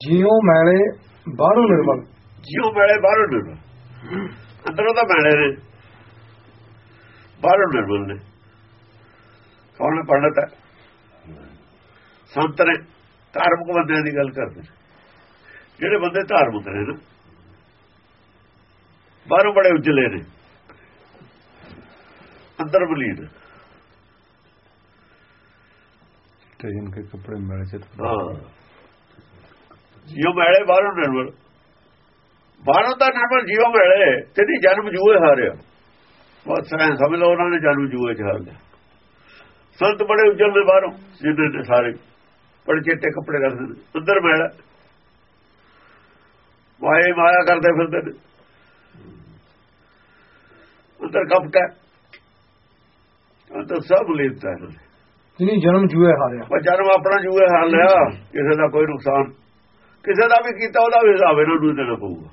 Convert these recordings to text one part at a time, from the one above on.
ਜਿਉ ਮੈਲੇ ਬਾਹਰੋਂ ਨਿਰਮਲ। ਜਿਉ ਮੈਲੇ ਬਾਹਰੋਂ ਨਿਰਮਲ। ਅੰਦਰੋਂ ਤਾਂ ਮੈਲੇ ਨੇ। ਬਾਹਰੋਂ ਨਿਰਮਲ ਨੇ। ਕੌਣ ਪੰਡਤ ਹੈ। ਸੰਤ ਨੇ ਧਾਰਮਿਕ ਬੰਦਿਆਂ ਦੀ ਗੱਲ ਕਰਦੇ ਜਿਹੜੇ ਬੰਦੇ ਧਾਰਮਿਕ ਨੇ ਨਾ ਬਾਹਰੋਂ ਬੜੇ ਉਜਲੇ ਨੇ। ਅੰਦਰ ਬਲੀਨ ਤੇ ਜਿਨਕੇ ਕੱਪੜੇ ਮੈਲੇ ਚਿਤ ਹਾਂ। ਜਿਉ ਮੈਲੇ ਬਾਹਰੋਂ ਨਿਰਮਲ। ਬਾਹਰੋਂ ਤਾਂ ਨਿਰਮਲ ਜਿਉ ਮੈਲੇ ਤੇਰੀ ਜਨਮ ਜੂਏ ਹਾਰਿਆ। ਬਸ ਐ ਸਮਝ ਲਓ ਉਹਨਾਂ ਨੇ ਜਨਮ ਜੂਏ ਚ ਹਾਰ ਲਿਆ। ਸੰਤ ਬੜੇ ਉਜਲ ਨੇ ਬਾਹਰੋਂ ਜਿਹਦੇ ਨੇ ਸਾਰੇ। ਬੜੇ ਚੇਤੇ ਕੱਪੜੇ ਰੱਖਦੇ ਨੇ। ਅੰਦਰ ਮੈਲਾ ਮਾਏ ਮਾਇਆ ਕਰਦੇ ਫਿਰਦੇ ਨੇ। ਅੰਦਰ ਕਪਟ ਹੈ। ਅੰਦਰ ਸਭ ਹੈ ਜਿਨੀ ਜਨਮ ਜੂਏ ਹਾਰਿਆ। ਪਰ ਜਨਮ ਆਪਣਾ ਜੂਏ ਹਾਰ ਲਿਆ। ਕਿਸੇ ਦਾ ਕੋਈ ਨੁਕਸਾਨ ਕਿਸੇ ਦਾ ਵੀ ਕੀਤਾ ਉਹਦਾ ਵੀ ਹਿਸਾਬ ਇਹਨਾਂ ਨੂੰ ਦੇਣਾ ਪਊਗਾ।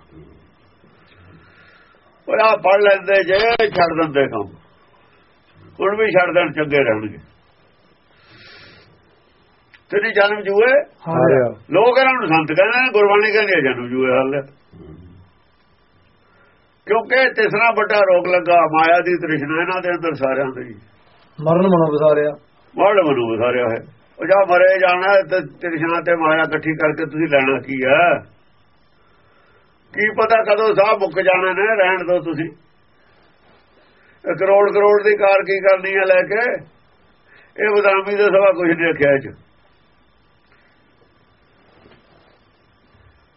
ਉਹ ਆ ਪੜ ਲੈਂਦੇ ਜੇ ਛੱਡ ਦਿੰਦੇ ਕੰਮ। ਹੁਣ ਵੀ ਛੱਡ ਦੇਣ ਚੰਗੇ ਰਹਿਣਗੇ। ਤੇਰੀ ਜਨਮ ਜੂਏ? ਲੋਕ ਇਹਨਾਂ ਨੂੰ ਸੰਤ ਕਹਿੰਦੇ ਨੇ ਗੁਰਬਾਣੀ ਕਹਿੰਦੀ ਹੈ ਜਨਮ ਜੂਏ ਹਾਲ। ਕਿਉਂਕਿ ਤਿਸਰਾ ਵੱਡਾ ਰੋਗ ਲੱਗਾ ਮਾਇਆ ਦੀ ਤ੍ਰਿਸ਼ਨਾ ਇਹਨਾਂ ਦੇ ਅੰਦਰ ਸਾਰਿਆਂ ਦੇ। ਮਰਨ ਮਨੋਂ ਵਿਸਾਰਿਆ। ਮਰਦ ਮਨੂ ਵਿਸਾਰਿਆ ਹੈ ਉਹ ਜਾ ਮਰੇ ਜਾਣਾ ਤੇ ਤ੍ਰਿਸ਼ਨਾ ਤੇ ਮਾਇਆ ਇਕੱਠੀ ਕਰਕੇ ਤੁਸੀਂ ਲੈਣਾ ਕੀ ਹੈ ਕੀ ਪਤਾ ਕਦੋਂ ਸਾਹ ਮੁੱਕ ਜਾਣਾ ਨੇ, ਰਹਿਣ ਦੋ ਤੁਸੀਂ। ਕਰੋੜ ਕਰੋੜ ਦੀ ਕਾਰ ਕੀ ਕਰਨੀ ਹੈ ਲੈ ਕੇ? ਇਹ ਬਦਾਮੀ ਦੇ ਸਵਾ ਕੁਝ ਨਹੀਂ ਰੱਖਿਆ ਚ।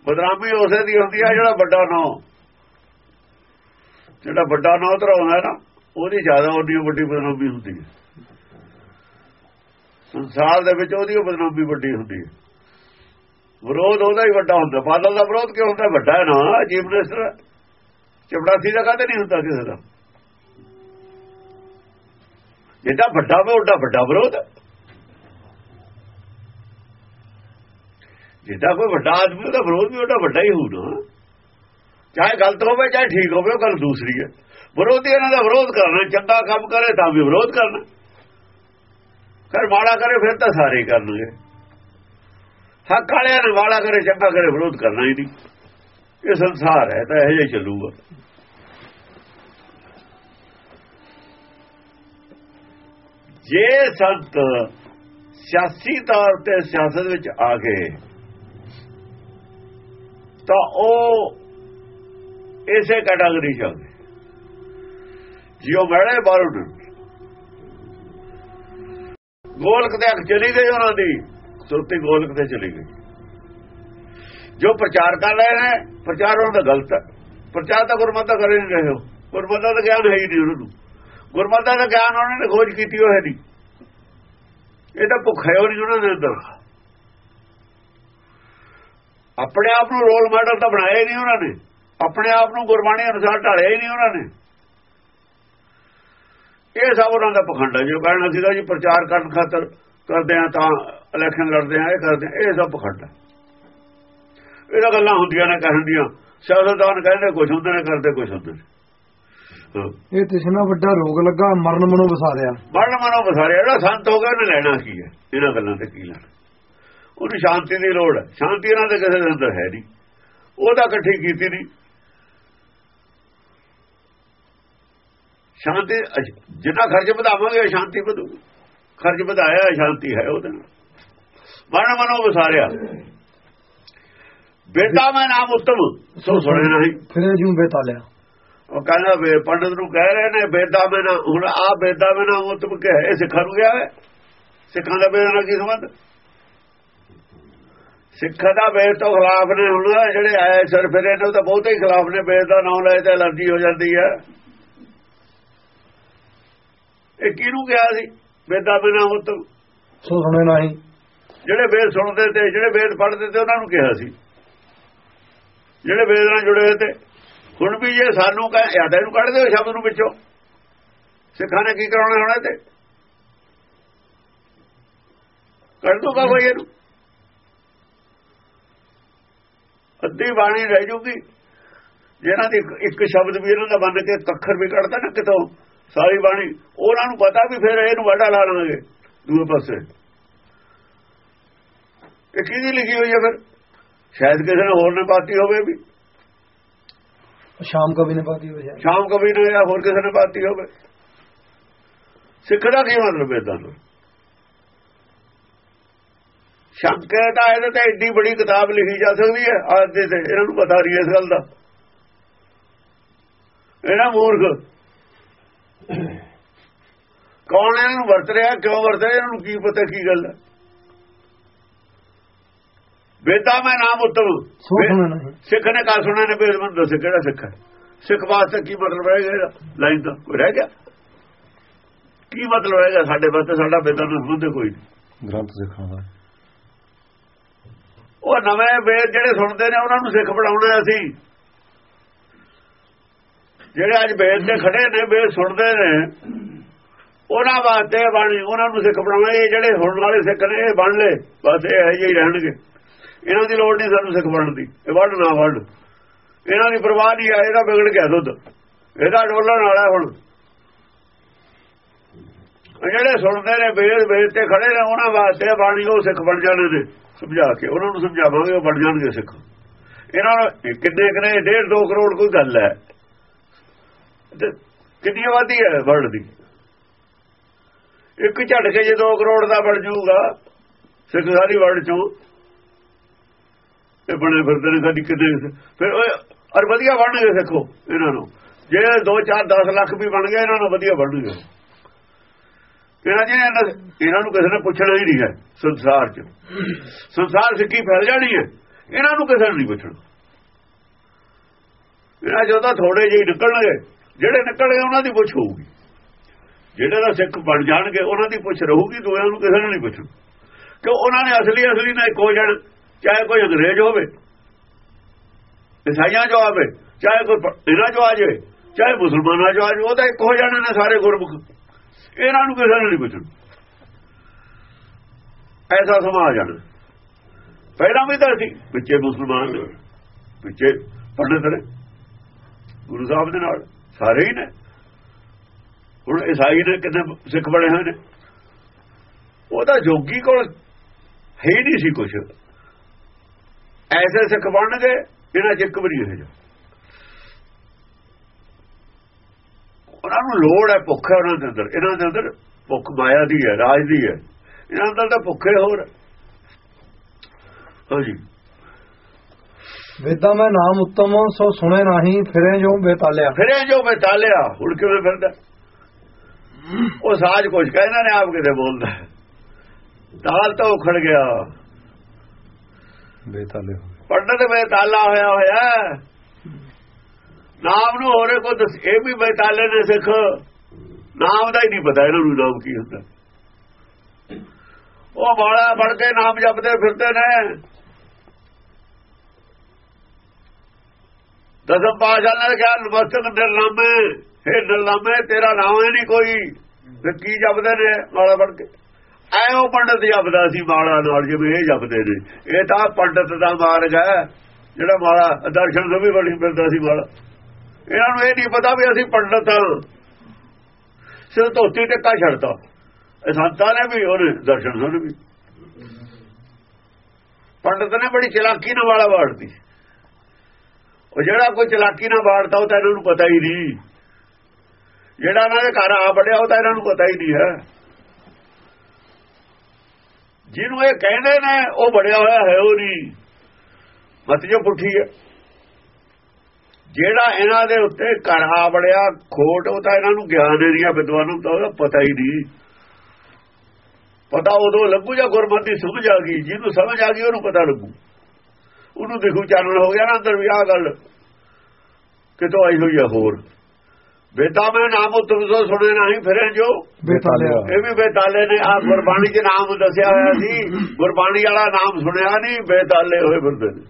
ਬਦਨਾਮੀ ਉਸੇ ਦੀ ਹੁੰਦੀ ਹੈ ਜਿਹੜਾ ਵੱਡਾ ਨੌ। ਜਿਹੜਾ ਵੱਡਾ ਨੌ ਧਰਾਉਂਦਾ ਨਾ, ਉਹਦੀ ਜ਼ਿਆਦਾ ਉਹਦੀ ਵੱਡੀ ਬਦਨਾਮੀ ਹੁੰਦੀ ਹੈ ਸੰਸਾਰ ਦੇ ਵਿੱਚ ਉਹਦੀ ਬਦਨਾਮੀ ਵੱਡੀ ਹੁੰਦੀ ਹੈ। ਵਿਰੋਧ ਉਹਦਾ ਹੀ ਵੱਡਾ ਹੁੰਦਾ। ਬਾਦਲ ਦਾ ਵਿਰੋਧ ਕਿਉਂ ਹੁੰਦਾ? ਵੱਡਾ ਨਾ, ਚੀਫ ਮਿਨਿਸਟਰ ਚਪੜਾਸੀ ਦਾ ਕਦੇ ਨਹੀਂ ਹੁੰਦਾ ਕਿਸੇ ਦਾ? ਜਿੱਦਾਂ ਵੱਡਾ ਵੇ ਉਹਦਾ ਵੱਡਾ ਵਿਰੋਧ ਜਿੱਦਾਂ ਕੋਈ ਵੱਡਾ ਆਦਮੀ ਉਹਦਾ ਵਿਰੋਧ ਵੀ ਉਹਦਾ ਵੱਡਾ ਹੀ ਹੋਊਗਾ ਚਾਹੇ ਗਲਤ ਹੋਵੇ, ਚਾਹੇ ਠੀਕ ਹੋਵੇ, ਉਹ ਗੱਲ ਦੂਸਰੀ ਹੈ। ਵਿਰੋਧੀ ਇਹਨਾਂ ਦਾ ਵਿਰੋਧ ਕਰਨਾ, ਚੰਗਾ ਕੰਮ ਕਰੇ ਤਾਂ ਵੀ ਵਿਰੋਧ ਕਰਨਾ। ਫਿਰ ਮਾੜਾ ਕਰੇ, ਫਿਰ ਤਾਂ ਸਾਰੇ ਕਰਨਗੇ ਹੱਕ ਵਾਲਿਆਂ ਨੇ ਮਾੜਾ ਕਰੇ, ਚੰਗਾ ਕਰੇ, ਵਿਰੋਧ ਕਰਨਾ ਹੀ ਨਹੀਂ। ਇਹ ਸੰਸਾਰ ਹੈ, ਤਾਂ ਇਹੋ ਜਿਹਾ ਚੱਲੂਗਾ। ਜੇ ਸੰਤ ਸਿਆਸੀ ਤੌਰ ਤੇ ਸਿਆਸਤ ਵਿੱਚ ਆ ਗਏ, ਤਾਂ ਉਹ ਇਸੇ ਕੈਟਾਗਰੀ ਚ ਆਉਂਦੇ ਜਿਉ ਮੈਲੇ ਬਾਹਰੋਂ ਗੋਲਕ ਦੇ ਅੱਖ ਚਲੀ ਗਈ ਉਹਨਾਂ ਦੀ, ਸੁਰਤੀ ਗੋਲਕ ਤੇ ਚਲੀ ਗਈ। ਜੋ ਪ੍ਰਚਾਰ ਕਰ ਰਹੇ ਨੇ ਪ੍ਰਚਾਰ ਉਹਨਾਂ ਦਾ ਗਲਤ ਹੈ। ਪ੍ਰਚਾਰ ਤਾਂ ਗੁਰਮਤਿ ਕਰ ਹੀ ਨਹੀਂ ਰਹੇ ਹੋ ਗੁਰਮਤਿ ਦਾ ਗਿਆਨ ਹੈ ਹੀ ਨਹੀਂ ਉਹਨਾਂ ਨੂੰ। ਗੁਰਮਤਿ ਦਾ ਗਿਆਨ ਉਹਨਾਂ ਨੇ ਖੋਜ ਕੀਤੀ ਹੋਈ ਨਹੀਂ। ਇਹ ਤਾਂ ਭੁੱਖ ਹੈ ਉਹ ਨਹੀਂ ਉਹਨਾਂ ਦੇ ਅੰਦਰ। ਆਪਣੇ ਆਪ ਨੂੰ ਰੋਲ ਮਾਡਲ ਤਾਂ ਬਣਾਇਆ ਹੀ ਨਹੀਂ ਉਹਨਾਂ ਨੇ। ਆਪਣੇ ਆਪ ਨੂੰ ਗੁਰਬਾਣੀ ਅਨੁਸਾਰ ਢਾਲਿਆ ਹੀ ਨਹੀਂ ਉਹਨਾਂ ਨੇ। ਇਹ ਸਭ ਉਹਨਾਂ ਦਾ ਪਖੰਡ ਹੈ। ਜੋ ਕਹਿਣਾ ਸੀਗਾ ਜੀ ਪ੍ਰਚਾਰ ਕਰਨ ਖਾਤਰ ਕਰਦੇ ਆ ਤਾਂ ਇਲੈਕਸ਼ਨ ਲੜਦੇ ਆ ਇਹ ਕਰਦੇ ਆ ਇਹ ਸਭ ਪਖੰਡ ਹੈ। ਇਹਦਾ ਗੱਲਾਂ ਹੁੰਦੀਆਂ ਨੇ ਕਹਿਣ ਦੀਆਂ। ਸਿਆਸਤਦਾਨ ਕਹਿੰਦੇ ਕੁਝ ਹੁੰਦੇ ਨੇ ਕਰਦੇ ਕੁਝ ਹੁੰਦੇ ਨੇ। ਇਹ ਤਿਸਨਾ ਵੱਡਾ ਰੋਗ ਲੱਗਾ ਮਰਨ ਮਨੋਂ ਵਿਸਾਰਿਆ ਮਰਨ ਮਨੋਂ ਬਸਾਰਿਆ ਜਿਹੜਾ ਸੰਤ ਹੋ ਗਿਆ ਉਹਨੇ ਲੈਣਾ ਕੀ ਹੈ? ਇਹਨਾਂ ਗੱਲਾਂ ਤੇ ਕੀ ਲੈਣਾ? ਉਹਨੂੰ ਸ਼ਾਂਤੀ ਦੀ ਲੋੜ ਹੈ। ਸ਼ਾਂਤੀ ਇਹਨਾਂ ਦੇ ਕਿਸੇ ਦੇ ਅੰਦਰ ਹੈ ਨਹੀਂ। ਉਹ ਤਾਂ ਇਕੱਠੀ ਕੀਤੀ ਨਹੀਂ। ਸ਼ਾਂਤੀ ਜਿੰਨਾ ਖਰਚ ਵਧਾਵਾਂਗੇ ਸ਼ਾਂਤੀ ਵਧੂ ਖਰਚ ਵਧਾਇਆ ਸ਼ਾਂਤੀ ਹੈ ਉਹਦੇ ਨਾਲ। ਮਰਨ ਮਨੋਂ ਵਿਸਾਰਿਆ। ਬੇਟਾ ਮੈਂ ਨਾਮ ਉਤਮ ਸੋ ਸੁਣੇ ਨਹੀਂ। ਫਿਰ ਜੂੰ ਬੇਤਾਲਿਆ ਉਹ ਕਹਿੰਦਾ ਵੇ ਪੰਡਤ ਨੂੰ ਕਹਿ ਰਹੇ ਨੇ ਬੇਦਾ ਮੈਂ ਨਾ ਹੁਣ ਆ ਬੇਦਾ ਮੈਂ ਨਾ ਉਤਮ ਕਹੇ ਸਿੱਖਾਂ ਨੂੰ ਗਿਆ ਵੇ ਸਿੱਖਾਂ ਦਾ ਬੇਦਾ ਨਾਲ ਕੀ ਸੰਬੰਧ? ਸਿੱਖਾਂ ਦਾ ਬੇਦ ਤੋਂ ਖਿਲਾਫ ਨੇ ਹੁਣ ਜਿਹੜੇ ਆਏ ਸਰ ਫਿਰੇ ਨੇ ਉਹ ਤਾਂ ਬਹੁਤੇ ਹੀ ਖਿਲਾਫ ਨੇ। ਬੇਦ ਦਾ ਨਾਮ ਲਏ ਤੇ ਅਲਰਜੀ ਹੋ ਜਾਂਦੀ ਹੈ। ਇਹ ਕਿਹਨੂੰ ਗਿਆ ਸੀ? ਬੇਦਾ ਬਿਨਾ ਉਤਮ ਸੋ ਸੁਣੇ ਨਹੀਂ ਜਿਹੜੇ ਵੇਦ ਸੁਣਦੇ ਤੇ ਜਿਹੜੇ ਵੇਦ ਪੜ੍ਹਦੇ ਤੇ ਉਹਨਾਂ ਨੂੰ ਕਿਹਾ ਸੀ। ਜਿਹੜੇ ਵੇਦ ਨਾਲ ਜੁੜੇ ਹੋਏ ਤੇ। ਹੁਣ ਵੀ ਜੇ ਸਾਨੂੰ ਕਹੇ ਯਾਦ ਇਹਨੂੰ ਕੱਢ ਦਿਓ ਸ਼ਬਦ ਨੂੰ ਵਿੱਚੋਂ ਸਿੱਖਾਂ ਨੇ ਕੀ ਕਰਾਉਣਾ ਹੋਣਾ ਤੇ? ਕੱਢ ਦੂਗਾ ਕੋਈ ਇਹਨੂੰ? ਅੱਧੀ ਬਾਣੀ ਰਹਿ ਜੂਗੀ। ਜਿਹਨਾਂ ਦੀ ਇੱਕ ਸ਼ਬਦ ਵੀ ਇਹਨਾਂ ਦਾ ਬੰਨ ਕੇ ਅੱਖਰ ਵੀ ਕੱਢਦਾ ਨਾ ਕਿਤੋਂ। ਸਾਰੀ ਬਾਣੀ। ਉਹਨਾਂ ਨੂੰ ਪਤਾ ਵੀ ਫਿਰ ਇਹਨੂੰ ਵਾਢਾ ਲਾ ਲਾਂਗੇ ਦੂਏ ਪਾਸੇ। ਇਹ ਕਿਹਦੀ ਲਿਖੀ ਹੋਈ ਹੈ ਫਿਰ? ਸ਼ਾਇਦ ਕਿਸੇ ਨੇ ਹੋਰ ਨੇ ਪਾਤੀ ਹੋਵੇ ਵੀ। ਸ਼ਾਮ ਕਵੀ ਨੇ ਪਾਤੀ ਹੋ। ਜਾਏ ਸ਼ਾਮ ਕਵੀ ਨੇ ਜਾਂ ਹੋਰ ਕਿਸੇ ਨੇ ਪਾਤੀ ਹੋਵੇ। ਸਿੱਖ ਦਾ ਕੀ ਮਤਲਬ ਹੈ ਤੁਹਾਨੂੰ? ਸ਼ੰਕਾ ਤਾਂ ਇਹਦੇ ਤੇ ਏਡੀ ਬੜੀ ਕਿਤਾਬ ਲਿਖੀ ਜਾ ਸਕਦੀ ਹੈ ਅੱਜ ਦੇ ਤੇ। ਇਹਨਾਂ ਨੂੰ ਪਤਾ ਨਹੀਂ ਇਸ ਗੱਲ ਦਾ। ਇਹਨਾਂ ਮੂਰਖ ਕੌਣ ਇਹਨਾਂ ਨੂੰ ਵਰਤ ਰਿਹਾ ਕਿਉਂ ਵਰਤ ਰਿਹਾ ਇਹਨਾਂ ਨੂੰ ਕੀ ਪਤਾ ਕੀ ਗੱਲ ਹੈ? ਵੇਦਾਂ ਮੈਂ ਨਾਮ ਉਤਮ। ਸਿੱਖ ਨੇ ਕਾ ਸੁਣਿਆ ਨੇ ਮੈਨੂੰ ਦੱਸ ਕਿਹੜਾ ਸਿੱਖ ਹੈ? ਸਿੱਖ ਵਾਸਤੇ ਕੀ ਮਤਲਬ ਰਹਿ ਗਿਆ ਲਾਈਨ ਤਾਂ ਕੋਈ ਰਹਿ ਗਿਆ? ਕੀ ਮਤਲਬ ਹੈਗਾ ਸਾਡੇ ਵਾਸਤੇ? ਸਾਡਾ ਵੇਦਾਂ ਨਾਲ ਸੰਬੰਧ ਕੋਈ ਨਹੀਂ। ਗ੍ਰੰਥ ਸਿੱਖਾਂ ਦਾ ਉਹ ਨਵੇਂ ਵੇਦ ਜਿਹੜੇ ਸੁਣਦੇ ਨੇ ਉਹਨਾਂ ਨੂੰ ਸਿੱਖ ਪੜਾਉਣਾ ਅਸੀਂ। ਜਿਹੜੇ ਅੱਜ ਵੇਦ ਤੇ ਖੜੇ ਨੇ ਬੇਦ ਸੁਣਦੇ ਨੇ, ਉਹਨਾਂ ਵਾਸਤੇ ਬਾਣੀ, ਉਹਨਾਂ ਨੂੰ ਸਿੱਖ ਬਣਾਉਣਾ, ਇਹ ਜਿਹੜੇ ਹੁਣ ਵਾਲੇ ਸਿੱਖ ਨੇ, ਇਹ ਬਣ ਲੈ। ਬਸ ਇਹ ਹੈ ਜਿਹੇ ਰਹਿਣਗੇ। ਇਹਨਾਂ ਦੀ ਲੋੜ ਨਹੀਂ ਸਾਨੂੰ ਸਿੱਖ ਬਣਨ ਦੀ। ਇਹ ਵੱਢ ਨਾ ਵੱਢ। ਇਹਨਾਂ ਦੀ ਪਰਵਾਹ ਨਹੀਂ ਆ, ਇਹਦਾ ਵਿਗੜ ਗਿਆ ਦੁੱਧ। ਇਹਦਾ ਡੋਲਣ ਵਾਲਾ ਹੁਣ। ਜਿਹੜੇ ਸੁਣਦੇ ਨੇ ਬੇਦ ਵੇਦ ਤੇ ਖੜੇ ਨੇ, ਉਹਨਾਂ ਵਾਸਤੇ ਬਾਣੀ, ਉਹ ਸਿੱਖ ਬਣ ਜਾਣੇ ਨੇ ਸਮਝਾ ਕੇ, ਉਹਨਾਂ ਨੂੰ ਸਮਝਾਵਾਂਗੇ, ਉਹ ਬਣ ਜਾਣਗੇ ਸਿੱਖ। ਇਹਨਾਂ ਕਿੰਨੇ ਕਿੰਨੇ ਕਨੇ 1.5 2 ਕਰੋੜ ਕੋਈ ਗੱਲ ਹੈ। ਕਿੰਨੀ ਆਬਾਦੀ ਹੈ ਵਰਲਡ ਦੀ? ਇੱਕ ਝਟਕੇ ਜੇ 2 ਕਰੋੜ ਦਾ ਬਣ ਜਾਊਗਾ, ਸਿੱਖ ਸਾਰੀ ਵਰਲਡ ਚੋਂ। ਇਹ ਬਣੇ ਫਿਰਦੇ ਨੇ ਕਦੀ ਕਿਤੇ ਫਿਰ ਉਹ ਵਧੀਆ ਬਣਨਗੇ ਸਿੱਖੋ ਇਹਨਾਂ ਨੂੰ। ਜੇ 2 4 10 ਲੱਖ ਵੀ ਬਣ ਗਏ, ਇਹਨਾਂ ਨੂੰ ਵਧੀਆ ਬਣਨਗੇ ਇਹਨਾਂ ਜਿਹਨਾਂ ਇਹਨਾਂ ਨੂੰ ਕਿਸੇ ਨੇ ਪੁੱਛਣਾ ਹੀ ਨਹੀਂ ਹੈ ਸੰਸਾਰ 'ਚ। ਸੰਸਾਰ ਸਿੱਕੀ ਫੈਲ ਜਾਣੀ ਹੈ, ਇਹਨਾਂ ਨੂੰ ਕਿਸੇ ਨੇ ਨਹੀਂ ਪੁੱਛਣਾ। ਇਹਨਾਂ ਜਦੋਂ ਥੋੜੇ ਜਿਹੇ ਨਿਕਲਣਗੇ। ਜਿਹੜੇ ਨਿਕਲਣਗੇ ਉਹਨਾਂ ਦੀ ਪੁੱਛ ਹੋਊਗੀ। ਜਿਹੜੇ ਦਾ ਸਿੱਖ ਬਣ ਜਾਣਗੇ, ਉਹਨਾਂ ਦੀ ਪੁੱਛ ਰਹੂਗੀ ਦੋਆਂ ਨੂੰ ਕਿਸੇ ਨੂੰ ਨਹੀਂ ਪੁੱਛਣਾ। ਕਿ ਉਹਨਾਂ ਨੇ ਅਸਲੀ ਅਸਲੀ ਨਾਲ ਹੋ ਜਣ, ਚਾਹੇ ਕੋਈ ਅੰਗਰੇਜ਼ ਹੋਵੇ ਇਸਾਈਆਂ ਜੋ ਆਵੇ, ਚਾਹੇ ਕੋਈ ਇਹਨਾਂ ਜੋ ਆ ਜਾਵੇ, ਚਾਹੇ ਮੁਸਲਮਾਨਾਂ ਜੋ ਆ ਜਾਵੇ, ਉਹ ਤਾਂ ਇੱਕ ਹੋ ਜਾਣੇ ਨੇ ਸਾਰੇ ਗੁਰਮੁਖ। ਇਹਨਾਂ ਨੂੰ ਕਿਸੇ ਨੂੰ ਨਹੀਂ ਪੁੱਛਣਾ। ਐਸਾ ਸਮਾਜ ਜਾਣਾ ਪਹਿਲਾਂ ਵੀ ਤਾਂ ਸੀ, ਪਿੱਛੇ ਮੁਸਲਮਾਨ ਨੇ, ਪਿੱਛੇ ਪੰਡਤ ਨੇ, ਗੁਰੂ ਸਾਹਿਬ ਦੇ ਨਾਲ। ਸਾਰੇ ਹੀ ਨੇ। ਹੁਣ ਈਸਾਈ ਨੇ ਕਿੰਨੇ ਸਿੱਖ ਬਣੇ ਹੋਏ ਨੇ। ਉਹਦਾ ਜੋਗੀ ਕੋਲ ਹੈ ਹੀ ਨਹੀਂ ਸੀ ਕੁਝ ਐਸੇ ਸਿੱਖ ਬਣਨਗੇ ਇਹਨਾਂ ਚ ਇੱਕ ਵੀ ਨਹੀਂ ਹੈ ਉਹਨਾਂ ਨੂੰ ਲੋੜ ਹੈ ਭੁੱਖ ਹੈ ਉਹਨਾਂ ਦੇ ਅੰਦਰ। ਇਹਨਾਂ ਦੇ ਅੰਦਰ ਭੁੱਖ ਮਾਇਆ ਦੀ ਹੈ, ਰਾਜ ਦੀ ਹੈ। ਇਹਨਾਂ ਅੰਦਰ ਤਾਂ ਭੁੱਖੇ ਹੋਰ। ਹਾਂਜੀ। ਵੇਦਾਂ ਮੈਂ ਨਾਮ ਉਤਮ ਸੋ ਸੁਣੇ ਨਹੀਂ ਫਿਰੇ ਜੋ ਬੇਤਾਲਿਆ। ਫਿਰੇ ਜੋ ਬੇਤਾਲਿਆ ਹੁਣ ਕਿਵੇਂ ਫਿਰਦਾ? ਉਹ ਸਾਜ ਕੁਝ ਕਹਿੰਦਾ ਨੇ ਆਪ ਕਿਤੇ ਬੋਲਦਾ। ਤਾਲ ਤਾਂ ਉਖੜ ਗਿਆ। ਬੇਤਾਲੇ ਗਏ ਪੰਡਤ ਬੇਤਾਲਾ ਹੋਇਆ ਹੋਇਆ। ਨਾਮ ਨੂੰ ਹੋਰੇ ਕੋ ਦੱਸ ਇਹ ਵੀ ਬੇਤਾਲੇ ਨੇ ਸਿੱਖ। ਨਾਮ ਦਾ ਹੀ ਨਹੀਂ ਪਤਾ ਇਹਨਾਂ ਨੂੰ ਨਾਮ ਕੀ ਹੁੰਦਾ। ਉਹ ਬਾਲਾ ਫੜ ਕੇ ਨਾਮ ਜਪਦੇ ਫਿਰਦੇ ਨੇ। ਦਸਮ ਪਾਸ਼ਾ ਨੇ ਕਿਹਾ ਨਮਸਤਕ ਨਿਰਲਾਮੇ ਇਹ ਨਿਰਲਾਮੇ ਤੇਰਾ ਨਾਮ ਹੀ ਨਹੀਂ ਕੋਈ। ਤੇ ਕੀ ਜਪਦੇ ਨੇ ਮਾਲਾ ਫੜ ਕੇ? ਐਓ ਪੰਡਤ ਜਪਦਾ ਸੀ ਮਾਲਾ ਨਾਲ, ਜਿਵੇਂ ਇਹ ਜਪਦੇ ਨੇ। ਇਹ ਤਾਂ ਪੰਡਤ ਦਾ ਮਾਰਗ ਹੈ। ਜਿਹੜਾ ਮਾਲਾ ਦਰਸ਼ਨ ਤੋਂ ਵੀ ਬੜੀ ਮਿਲਦਾ ਸੀ ਮਾਲਾ। ਇਹਨਾਂ ਨੂੰ ਇਹ ਨਹੀਂ ਪਤਾ ਵੀ ਅਸੀਂ ਪੰਡਤ ਹਾਂ। ਸਿਰ ਧੋਤੀ ਟੱਕਾ ਛੱਡਤਾ। ਇਹ ਸੰਤਾਂ ਨੇ ਵੀ, ਉਹਨੇ ਦਰਸ਼ਨ ਸੁਣ ਵੀ। ਪੰਡਤ ਨੇ ਬੜੀ ਚਲਾਕੀ ਨਾਲ ਵਾਲਾ ਵਾੜਦੀ ਉਹ ਜਿਹੜਾ ਕੋਈ ਚਲਾਕੀ ਨਾਲ ਵਾੜਦਾ ਉਹ ਤਾਂ ਇਹਨਾਂ ਨੂੰ ਪਤਾ ਹੀ ਨਹੀਂ। ਜਿਹੜਾ ਇਹਨਾਂ ਦੇ ਘਰ ਆ ਬੜਿਆ ਉਹ ਤਾਂ ਇਹਨਾਂ ਨੂੰ ਪਤਾ ਹੀ ਨਹੀਂ ਹੈ। ਜਿਹਨੂੰ ਇਹ ਕਹਿੰਦੇ ਨੇ, ਉਹ ਬੜਿਆ ਹੋਇਆ ਹੈ ਉਹ ਨਹੀਂ। ਮਤ ਜੋ ਪੁੱਠੀ ਹੈ। ਜਿਹੜਾ ਇਹਨਾਂ ਦੇ ਉੱਤੇ ਘਰ ਆ ਬੜਿਆ ਖੋਟ, ਉਹ ਤਾਂ ਇਹਨਾਂ ਨੂੰ ਗਿਆਨ ਏਰੀਆ ਵਿਦਵਾਨ ਨੂੰ ਤਾਂ ਉਹਦਾ ਪਤਾ ਹੀ ਨਹੀਂ। ਪਤਾ ਉਦੋਂ ਲੱਗੂ ਜਾਂ ਗੁਰਮਤਿ ਸਮਝ ਆ ਗਈ। ਜਿਹਨੂੰ ਸਮਝ ਆ ਗਈ, ਉਹਨੂੰ ਪਤਾ ਲੱਗੂ। ਉਹਨੂੰ ਦੇਖੂ, ਚਾਨਣ ਹੋ ਗਿਆ ਨਾ ਅੰਦਰ ਵੀ ਆ ਗੱਲ। ਕਿਤੋਂ ਆਈ ਹੋਈ ਹੈ ਹੋਰ? ਬੇਤਾ ਮੈਂ ਨਾਮ ਉਤਮ ਸੋ ਸੁਣੇ ਨਹੀਂ ਫਿਰੇ ਜੋ। ਬੇਤਾਲਿਆ ਇਹ ਵੀ ਬੇਤਾਲੇ ਨੇ ਆ ਗੁਰਬਾਣੀ 'ਚ ਨਾਮ ਦੱਸਿਆ ਹੋਇਆ ਸੀ। ਗੁਰਬਾਣੀ ਵਾਲਾ ਨਾਮ ਸੁਣਿਆ ਨਹੀਂ ਬੇਤਾਲੇ ਹੋਏ ਫਿਰਦੇ ਨੇ।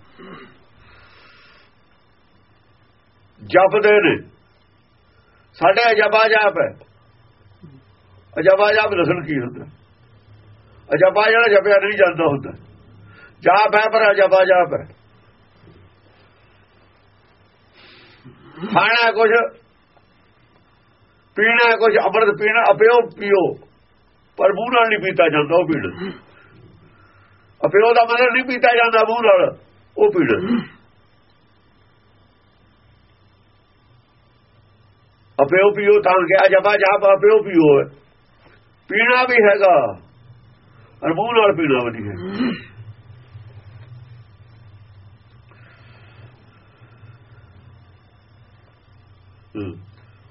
ਜਪਦੇ ਨੇ। ਸਾਡੇ ਅਜਬਾ ਜਾਪ ਹੈ। ਅਜਬਾ ਜਾਪ ਦੱਸਣ ਕੀ ਹੁੰਦਾ? ਅਜਬਾ ਜਿਹੜਾ ਜਪਿਆ ਨਹੀਂ ਜਾਂਦਾ ਹੁੰਦਾ। ਜਾਪ ਹੈ ਪਰ ਅਜਬਾ ਜਾਪ ਹੈ। ਖਾਣਾ ਕੁਝ ਪੀਣਾ ਕੁਝ ਅੰਮ੍ਰਿਤ ਪੀਣਾ ਅਪਿਓ ਪੀਓ। ਪਰ ਮੂੰਹ ਨਾਲ ਨਹੀਂ ਪੀਤਾ ਜਾਂਦਾ, ਉਹ ਪੀਣਾ ਅਪਿਓ ਦਾ ਮਤਲਬ ਨਹੀਂ ਪੀਤਾ ਜਾਂਦਾ ਮੂੰਹ ਨਾਲ, ਉਹ ਪੀਣਾ ਅਪਿਓ ਪੀਓ ਤਾਂ ਕਿ ਜਪਾ ਜਾਪ ਆਪਿਓ ਪੀਓ। ਪੀਣਾ ਵੀ ਹੈਗਾ ਅਰ ਮੂੰਹ ਨਾਲ ਪੀਣਾ ਵੀ ਨਹੀਂ ਹੈ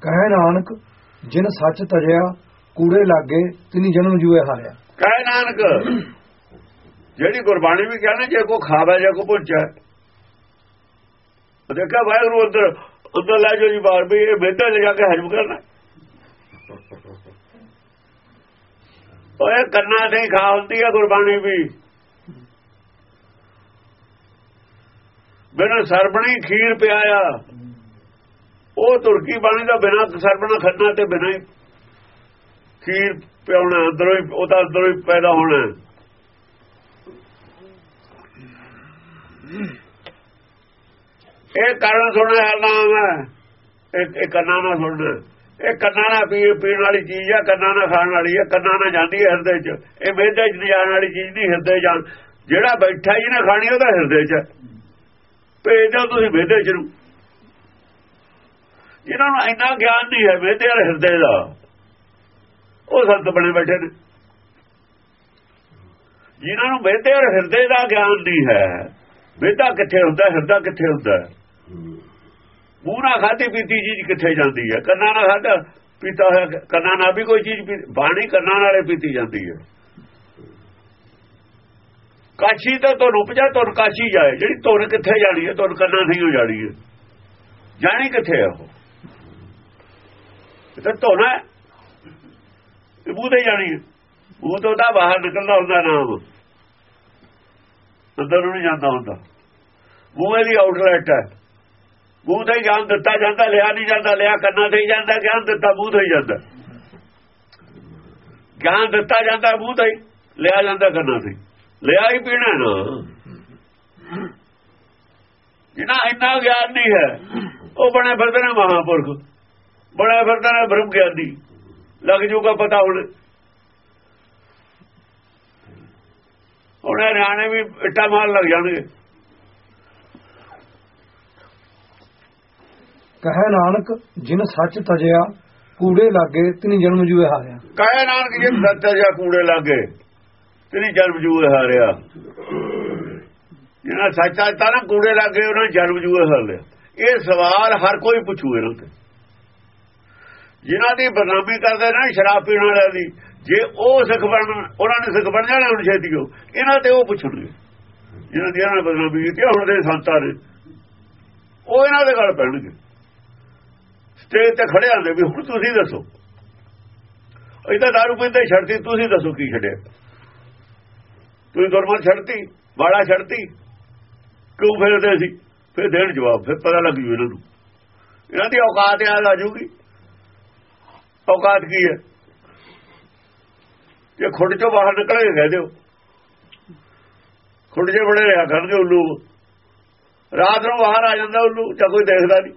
ਕਹਿ ਨਾਨਕ, ਜਿਨ ਸੱਚ ਤਜਿਆ, ਕੂੜੇ ਲਾਗੇ, ਤਿਨੀ ਜਨਮ ਜੂਏ ਹਾਰਿਆ। ਕਹੇ ਨਾਨਕ, ਜਿਹੜੀ ਗੁਰਬਾਣੀ ਵੀ ਕਹਿੰਦੇ, ਜੇ ਕੋ ਖਾਵੇ, ਜੇ ਕੋ ਪੁੱਛੇ। ਦੇਖਿਆ ਵਾਹਿਗੁਰੂ ਅੰਦਰ ਅੰਦਰ ਲੈ ਜੋ ਜੀ ਬਾਹਰ, ਵੀ ਇਹ ਬੇਟਾ ਲੈ ਜਾ ਕੇ ਹਜਮ ਕਰਨਾ। ਓਏ ਕੰਨਾਂ ਨਹੀਂ ਖਾ ਹੁੰਦੀ ਹੈ ਗੁਰਬਾਣੀ ਵੀ। ਬਿਨਾਂ ਸਰਬਣੀ ਖੀਰ ਪਿਆਇਆ। ਉਹ ਤੁਰਕੀ ਬਾਣੀ ਦਾ ਬਿਨਾਂ ਸਰਬਣਾ ਖੰਨਾ ਤੇ ਬਿਨਾਂ ਹੀ ਖੀਰ ਪਿਆਉਣਾ, ਅੰਦਰੋਂ ਹੀ, ਉਹ ਤਾਂ ਅੰਦਰੋਂ ਹੀ ਪੈਦਾ ਹੋਣਾ। ਇਹ ਕਾਰਨ ਸੁਣਨਾ ਹੈ ਨਾਮ ਹੈ। ਇਹ ਕੰਨਾਂ ਨਾਲ ਸੁਣਨਾ ਇਹ ਕੰਨਾਂ ਨਾਲ ਪੀ ਪੀਣ ਵਾਲੀ ਚੀਜ਼ ਆ ਕੰਨਾਂ ਨਾਲ ਖਾਣ ਵਾਲੀ ਆ ਕੰਨਾਂ ਨਾਲ ਜਾਂਦੀ ਹੈ ਹਿਰਦੇ 'ਚ। ਇਹ ਵੇਦੇ 'ਚ ਨਹੀਂ ਜਾਣ ਵਾਲੀ ਚੀਜ਼ ਨਹੀਂ, ਹਿਰਦੇ ਜਾਣ। ਜਿਹੜਾ ਬੈਠਾ ਹੀ ਨਾ ਖਾਣੀ, ਉਹਦਾ ਹਿਰਦੇ 'ਚ। ਹੈ। ਭੇਜ ਦਿਓ ਤੁਸੀਂ ਵੇਦੇ 'ਚ ਨੂੰ। ਜਿਨ੍ਹਾਂ ਨੂੰ ਇੰਨਾ ਗਿਆਨ ਨਹੀਂ ਹੈ ਵੇਦੇ ਔਰ ਹਿਰਦੇ ਦਾ, ਉਹ ਸੰਤ ਬਣੇ ਬੈਠੇ ਨੇ। ਜਿਨ੍ਹਾਂ ਨੂੰ ਵੇਦੇ ਔਰ ਹਿਰਦੇ ਦਾ ਗਿਆਨ ਨਹੀਂ ਹੈ ਵੇਦਾ ਕਿੱਥੇ ਹੁੰਦਾ, ਹਿਰਦਾ ਕਿੱਥੇ ਹੁੰਦਾ? ਮੂੰਹ ਨਾਲ ਖਾਧੀ ਪੀਤੀ ਚੀਜ਼ ਕਿੱਥੇ ਜਾਂਦੀ ਹੈ? ਕੰਨਾਂ ਨਾਲ ਖਾਧਾ ਪੀਤਾ ਹੋਇਆ, ਕੰਨਾਂ ਨਾਲ ਵੀ ਕੋਈ ਚੀਜ਼ ਬਾਣੀ ਕੰਨਾਂ ਨਾਲੇ ਪੀਤੀ ਜਾਂਦੀ ਹੈ। ਕਾਸ਼ੀ ਤਾਂ ਤੁਹਾਨੂੰ ਉਪਜਾ ਤੁਰ ਕਾਸ਼ੀ ਜਾਏ। ਜਿਹੜੀ ਧੁਨ ਕਿੱਥੇ ਜਾਣੀ ਹੈ ਤੁਰ ਕੰਨਾਂ ਨਹੀਂ ਹੋ ਜਾਣੀ ਹੈ। ਜਾਣੀ ਕਿੱਥੇ ਹੈ ਉਹ? ਤਾਂ ਧੋਣਾ ਇਹ ਮੂੰਹ ਤੇ ਜਾਣੀ ਹੈ। ਮੂੰਹ ਤੋਂ ਤਾਂ ਬਾਹਰ ਨਿਕਲਦਾ ਹੁੰਦਾ ਨਾਮ। ਅੰਦਰ ਨੂੰ ਨਹੀਂ ਜਾਂਦਾ ਹੁੰਦਾ। ਮੂੰਹ ਦੀ ਆਊਟਲੈਟ ਹੈ। ਮੂੰਹ ਤੇ ਗਿਆਨ ਦਿੱਤਾ ਜਾਂਦਾ, ਲਿਆ ਨਹੀਂ ਜਾਂਦਾ, ਲਿਆ ਕੰਨਾਂ ਤੇ ਜਾਂਦਾ, ਗਿਆਨ ਦਿੱਤਾ ਮੂੰਹ ਤੇ ਜਾਂਦਾ। ਗਿਆਨ ਦਿੱਤਾ ਜਾਂਦਾ ਮੂੰਹ ਤੇ ਲਿਆ ਜਾਂਦਾ ਕੰਨਾਂ ਤੇ ਲਿਆ ਹੀ ਪੀਣਾ ਨਾ। ਜਿਨਾ ਇੰਨਾ ਗਿਆਨ ਨਹੀਂ ਹੈ, ਉਹ ਬਣੇ ਫਿਰਦੇ ਨੇ ਮਹਾਪੁਰਖ। ਬਣੇ ਫਿਰਦੇ ਨੇ ਬ੍ਰਹਮ ਗਿਆਨੀ ਲੱਗ ਜੂਗਾ ਪਤਾ ਹੁਣ। ਉਹਨੇ ਹਰਿਆਣੇ ਵੀ ਇੱਟਾਂ ਮਾਰ ਲੱਗ ਜਾਣਗੇ। ਕਹੇ ਨਾਨਕ ਜਿਨ ਸੱਚ ਤਜਿਆ ਕੂੜੇ ਲਾਗੇ ਤਿਨੀ ਜਨਮ ਜੂਏ ਹਾਰਿਆ। ਕਾਇਆ ਨਾਨਕ ਜੀ ਸੱਚਾ ਜਾਂ ਕੂੜੇ ਲਾਗੇ ਤੇਰੀ ਜਨਮ ਜੂਏ ਹਾਰਿਆ। ਜਿਹਨਾਂ ਸੱਚਾ ਤਾਂ ਨਾ ਕੂੜੇ ਲਾਗੇ ਉਹਨਾਂ ਜਨਮ ਜੂਏ ਹਾਰਿਆ। ਇਹ ਸਵਾਲ ਹਰ ਕੋਈ ਪੁੱਛੂ ਇਹਨਾਂ ਤੇ। ਜਿਨ੍ਹਾਂ ਦੀ ਬਦਨਾਮੀ ਕਰਦੇ ਨੇ, ਸ਼ਰਾਬ ਪੀਣ ਵਾਲਿਆਂ ਦੀ, ਜੇ ਉਹ ਸਿੱਖ ਬਣ ਉਹਨਾਂ ਨੇ ਸਿੱਖ ਬਣ ਜਾਣਾ ਹੁਣ ਛੇਤੀ ਉਹ। ਇਹਨਾਂ ਤੇ ਉਹ ਪੁੱਛਣਗੇ। ਜਿਹਨਾਂ ਦੀ ਇਹਨਾਂ ਨੇ ਬਦਨਾਮੀ ਕੀਤੀ ਹੁਣ ਦੇ ਸੰਤਾਂ ਨੇ ਉਹ ਇਹਨਾਂ ਦੇ ਗੱਲ ਪੈਣਗੇ। ਸਟੇਜ ਤੇ ਖੜੇ ਆਂਦੇ ਵੀ ਹੁਣ ਤੁਸੀਂ ਦੱਸੋ। ਇਹ ਤਾਂ ਦਾਰੂ ਪੀਂਦੇ ਛੱਡਤੀ, ਤੁਸੀਂ ਦੱਸੋ ਕੀ ਛੱਡਿਆ। ਤੁਸੀਂ ਗੁਰਮਤ ਛੱਡਤੀ ਬਾੜਾ ਛੱਡਤੀ। ਕਿਉਂ ਫਿਰਦੇ ਸੀ? ਫਿਰ ਦੇਣ ਜਵਾਬ, ਫਿਰ ਪਤਾ ਲੱਗ ਜੂ ਇਹਨਾਂ ਨੂੰ। ਇਹਨਾਂ ਦੀ ਔਕਾਤ ਯਾਦ ਆ ਜੂਗੀ। ਔਕਾਤ ਕੀ ਹੈ? ਜੇ ਖੁੱਡ ਚੋਂ ਬਾਹਰ ਨਿਕਲੇ ਕਹਿ ਦਿਓ ਖੁੱਡ ਜੇ ਬੜੇ ਰਿਹਾ ਕਰਨਗੇ ਉੱਲੂ। ਰਾਤ ਨੂੰ ਬਾਹਰ ਆ ਜਾਂਦਾ ਉੱਲੂ, ਤਾਂ ਕੋਈ ਦੇਖਦਾ ਨਹੀਂ।